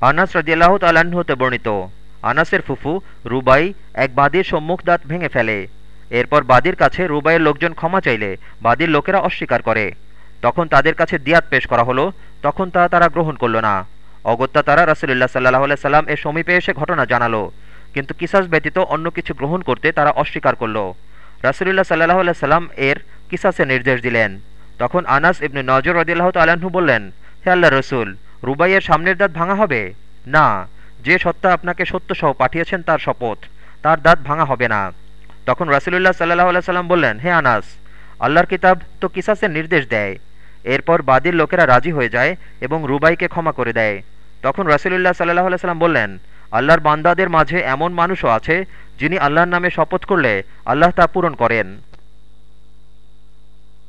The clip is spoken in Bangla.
আনাস রদিয়াল্লাহ তাল্লাহ্ন হতে বর্ণিত, আনাসের ফুফু রুবাই এক বাদীর সম্মুখ দাঁত ভেঙে ফেলে। এরপর বাদীর কাছে রুবাইয়ের লোকজন ক্ষমা চাইলে বাদীর লোকেরা অস্বীকার করে। তখন তাদের কাছে দিয়াত পেশ করা হলো, তখন তা তারা গ্রহণ করল না। অগত্যা তারা রাসুলুল্লাহ সাল্লাহ সাল্লাম এর সমীপে এসে ঘটনা জানালো। কিন্তু কিসাস ব্যতীত অন্য কিছু গ্রহণ করতে তারা অস্বীকার করল। রাসুলুল্লাহ সাল্লাহ সাল্লাম এর কিসাসের নির্দেশ দিলেন। তখন আনাস ইবনু নজর রদিল্লাহ তাল্লাহ্ন বললেন, হে আল্লাহ রসুল রুবাইয়ের সামনের দাঁত ভাঙা হবে? না, যে সত্তা আপনাকে সত্য সহ পাঠিয়েছেন তার শপথ। তার দাঁত ভাঙা হবে না। তখন রাসুলুল্লাহ সাল্লাহ সাল্লাম বললেন, হে আনাস, আল্লাহর কিতাব তো কিসাসের নির্দেশ দেয়। এরপর বাদীর লোকেরা রাজি হয়ে যায় এবং রুবাইকে ক্ষমা করে দেয়। তখন রাসুলুল্লাহ সাল্লাহ সাল্লাম বললেন, আল্লাহর বান্দাদের মাঝে এমন মানুষও আছে যিনি আল্লাহর নামে শপথ করলে আল্লাহ তা পূরণ করেন।